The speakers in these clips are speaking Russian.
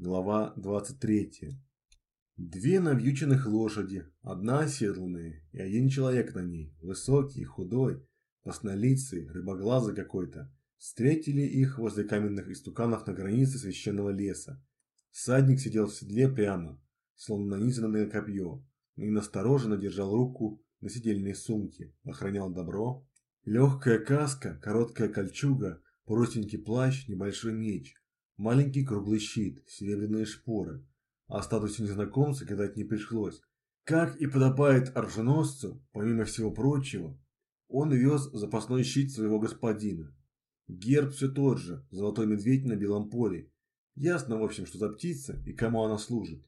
глава 23. Две навьюченных лошади, одна оседланная и один человек на ней, высокий, худой, краснолицый, рыбоглазый какой-то, встретили их возле каменных истуканов на границе священного леса. Садник сидел в седле прямо, словно нанизанный на копье, и настороженно держал руку на сидельной сумке, охранял добро. Легкая каска, короткая кольчуга, простенький плащ, небольшой меч, маленький круглый щит, серебряные шпоры. О статусе незнакомца гадать не пришлось. Как и подобает оруженосцу, помимо всего прочего, он вез запасной щит своего господина. Герб все тот же, золотой медведь на белом поле. Ясно, в общем, что за птица и кому она служит.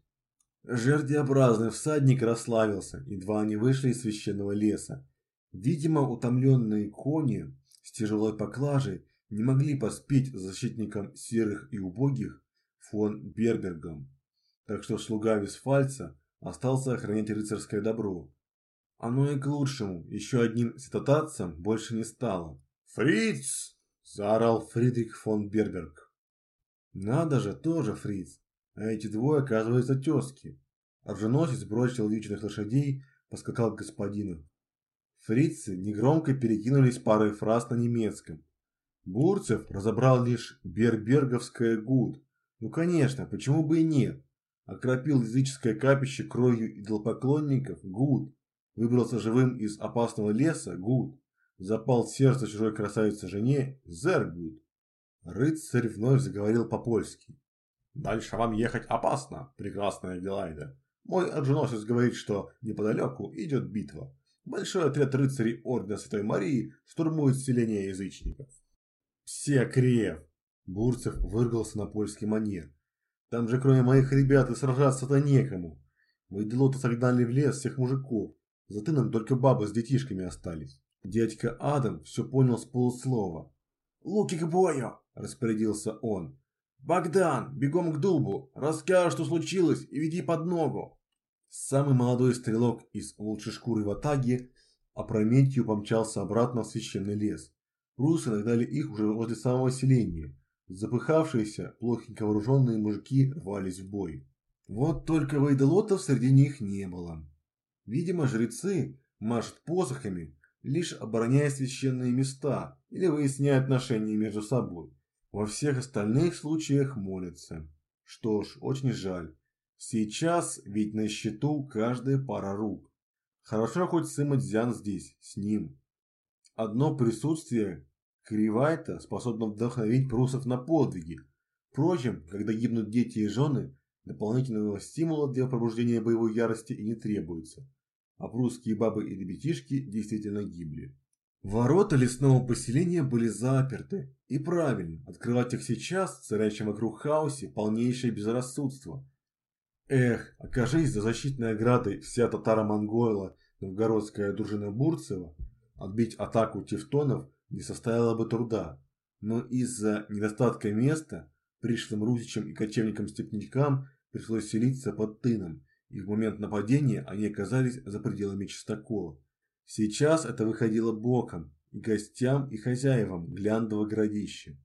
Жердеобразный всадник расслабился, едва они вышли из священного леса. Видимо, утомленные кони с тяжелой поклажей не могли поспеть за защитником серых и убогих фон Бербергом. Так что слуга Висфальца остался охранять рыцарское добро. Оно и к лучшему, еще одним цитатацем больше не стало. «Фриц!» – заорал Фридрих фон Берберг. «Надо же, тоже Фриц. А эти двое, оказывается, тезки. Оруженосец бросил личных лошадей, поскакал к господину. Фрицы негромко перекинулись парой фраз на немецком. Бурцев разобрал лишь берберговское gut. Ну конечно, почему бы и нет? Окропил языческое капище кровью идолопоклонников gut. Выбрался живым из опасного леса gut. Запал сердце чужой красавице жене sehr gut. Рыцарь вновь заговорил по-польски. Дальше вам ехать опасно, прекрасная Аделаида. Мой оруженосец говорит, что неподалеку идет битва. Большой отряд рыцарей Ордена Святой Марии штурмует селение язычников. Все крев! Бурцев выргался на польский манер. Там же кроме моих ребят и сражаться-то некому. Мы дело-то согнали в лес всех мужиков. За тыном только бабы с детишками остались. Дядька Адам все понял с полуслова. «Луки к бою!» – распорядился он. «Богдан, бегом к дубу, расскажи, что случилось, и веди под ногу!» Самый молодой стрелок из лучшей шкуры в Атаге опрометью помчался обратно в священный лес. Русы нагнали их уже возле самого селения. Запыхавшиеся, плохенько вооруженные мужики рвались в бой. Вот только вайдолотов среди них не было. Видимо, жрецы машут посохами, лишь обороняя священные места или выясняя отношения между собой. Во всех остальных случаях молятся. Что ж, очень жаль. Сейчас ведь на счету каждая пара рук. Хорошо хоть Сымадзян здесь, с ним. Одно присутствие Кривайта способно вдохновить прусов на подвиги. Впрочем, когда гибнут дети и жены, дополнительного стимула для пробуждения боевой ярости и не требуется. А прусские бабы и ребятишки действительно гибли. Ворота лесного поселения были заперты. И правильно, открывать их сейчас, в царящем вокруг хаосе, полнейшее безрассудство. Эх, окажись за защитной оградой вся татаро-монгойла новгородская дружина Бурцева, отбить атаку тевтонов не составило бы труда. Но из-за недостатка места пришлым русичам и кочевникам-степнякам пришлось селиться под тыном, и в момент нападения они оказались за пределами чистокола. Сейчас это выходило боком и гостям, и хозяевам Гляндова городища.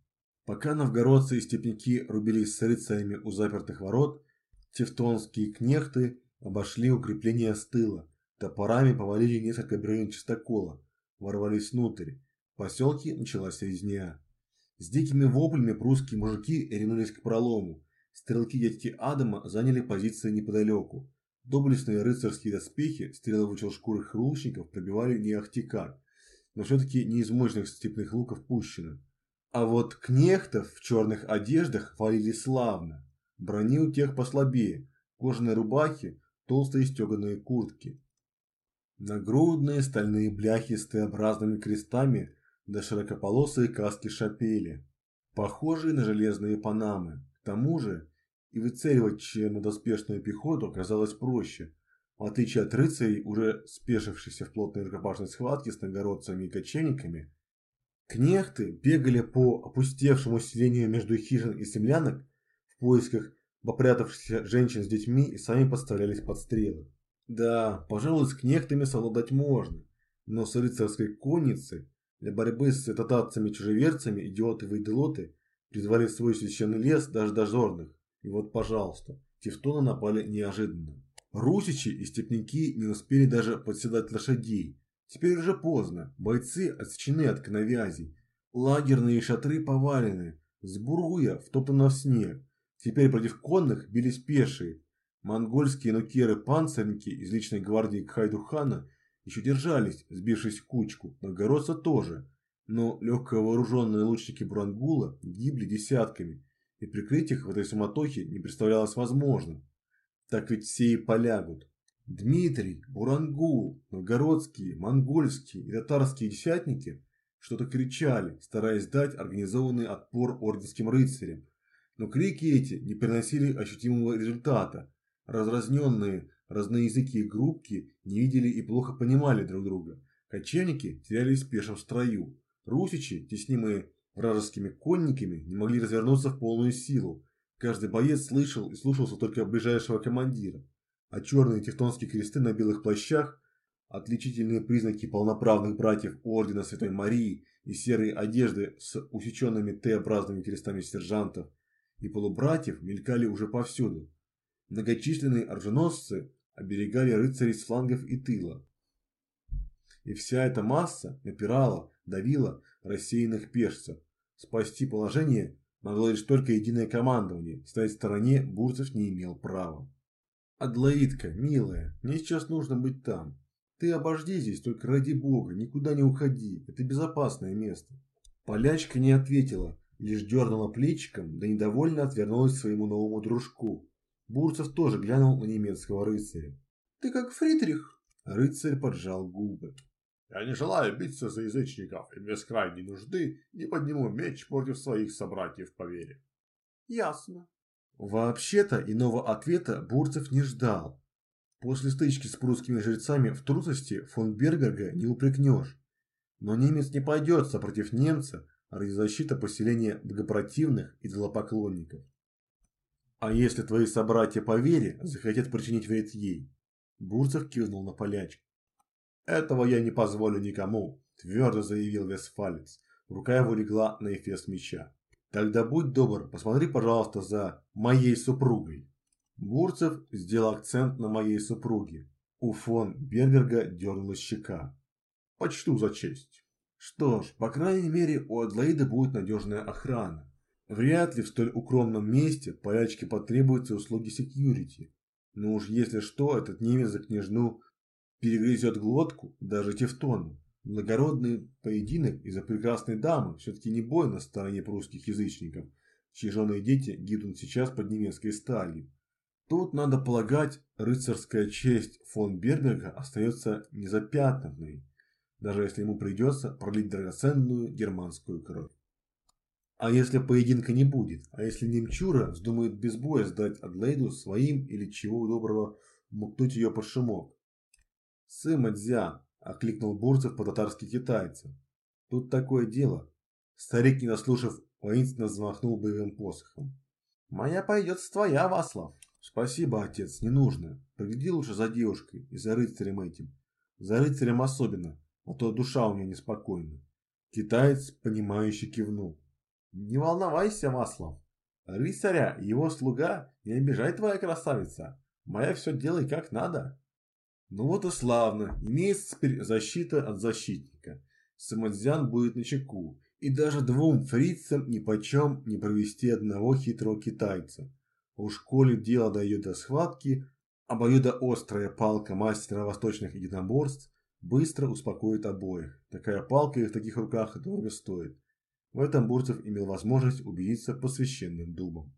Пока новгородцы и степняки рубились с рыцарями у запертых ворот, тевтонские кнехты обошли укрепления с тыла, топорами повалили несколько бревен чистокола, ворвались внутрь. В поселке началась резня. С дикими воплями прусские мужики ринулись к пролому. Стрелки дядьки Адама заняли позиции неподалеку. Доблестные рыцарские доспехи, стреловые шкуры хрущников пробивали не ахти как, но все-таки не из мощных степных луков пущено. А вот кнехтов в черных одеждах валили славно. Брони у тех послабее, кожаные рубахи, толстые стеганые куртки. Нагрудные стальные бляхи с Т-образными крестами да широкополосые каски шапели, похожие на железные панамы. К тому же и выцеливать чернодоспешную пехоту оказалось проще, в отличие от рыцарей, уже спешившихся в плотной рукопашной схватке с новгородцами и кочевниками, кнехты бегали по опустевшему селению между хижин и землянок в поисках попрятавшихся женщин с детьми и сами подставлялись под стрелы. Да, пожалуй, с кнехтами совладать можно, но с рыцарской конницей для борьбы с татарцами-чужеверцами идиоты-вайделоты призвали в свой священный лес даже дозорных И вот, пожалуйста, тевтоны напали неожиданно. Русичи и степняки не успели даже подседать лошадей. Теперь уже поздно, бойцы отсечены от коновязей. Лагерные шатры повалены, сбуруя втоптано в снег. Теперь против конных бились пешие. Монгольские нукеры-панцирники из личной гвардии Кхайдухана еще держались, сбившись в кучку, новгородцы тоже. Но легковооруженные лучники Бурангула гибли десятками, и прикрыть их в этой суматохе не представлялось возможным. Так ведь все и полягут. Дмитрий, Бурангул, новгородские, монгольские и татарские десятники что-то кричали, стараясь дать организованный отпор орденским рыцарям. Но крики эти не приносили ощутимого результата. Разразненные разноязыкие группки не видели и плохо понимали друг друга. Кочевники терялись в пешем строю. Русичи, теснимые вражескими конниками, не могли развернуться в полную силу. Каждый боец слышал и слушался только ближайшего командира. А черные тевтонские кресты на белых плащах, отличительные признаки полноправных братьев Ордена Святой Марии и серые одежды с усеченными Т-образными крестами сержантов и полубратьев мелькали уже повсюду. Многочисленные оруженосцы оберегали рыцарей с флангов и тыла. И вся эта масса напирала, давила рассеянных пешцев. Спасти положение могло лишь только единое командование, стоять в стороне Бурцев не имел права. «Адлоидка, милая, мне сейчас нужно быть там. Ты обожди здесь, только ради бога, никуда не уходи, это безопасное место». Полячка не ответила, лишь дернула плечиком, да недовольно отвернулась к своему новому дружку. Бурцев тоже глянул на немецкого рыцаря. «Ты как Фридрих?» Рыцарь поджал губы. Я не желаю биться за язычников и без крайней нужды не подниму меч против своих собратьев по вере. Ясно. Вообще-то иного ответа Бурцев не ждал. После стычки с прусскими жрецами в трусости фон Бергерга не упрекнешь. Но немец не пойдется против немца ради защиты поселения богопротивных и злопоклонников. А если твои собратья по вере захотят причинить вред ей? Бурцев кивнул на полячку. «Этого я не позволю никому», – твердо заявил Весфалец. Рука его легла на эфес меча. «Тогда будь добр, посмотри, пожалуйста, за моей супругой». Бурцев сделал акцент на моей супруге. У фон Берберга дернулась щека. «Почту за честь». Что ж, по крайней мере, у Адлоида будет надежная охрана. Вряд ли в столь укромном месте полячке потребуются услуги секьюрити. Но уж если что, этот немец за княжну перегрызет глотку даже Тевтону. Благородный поединок из-за прекрасной дамы все-таки не бой на стороне прусских язычников, чьи жены и дети гибнут сейчас под немецкой сталью. Тут, надо полагать, рыцарская честь фон Берберга остается незапятнанной, даже если ему придется пролить драгоценную германскую кровь. А если поединка не будет, а если немчура вздумает без боя сдать Адлейду своим или чего доброго мукнуть ее под шумок, «Сыма-дзян!» – окликнул Бурцев по-татарски китайца. «Тут такое дело». Старик, не наслушав, воинственно взмахнул боевым посохом. «Моя пойдет с твоя, Васлав!» «Спасибо, отец, не нужно. Погляди лучше за девушкой и за рыцарем этим. За рыцарем особенно, а то душа у меня неспокойна». Китаец, понимающе кивнул. «Не волновайся, Васлав. Рыцаря его слуга не обижай твоя красавица. Моя все делай как надо». Ну вот и славно, имеется теперь защита от защитника. Самодзян будет на чеку, и даже двум фрицам нипочем не провести одного хитрого китайца. Уж коли дело дойдет до схватки, обоюдоострая палка мастера восточных единоборств быстро успокоит обоих. Такая палка и в таких руках дорого стоит. В этом Бурцев имел возможность убедиться по священным дубам.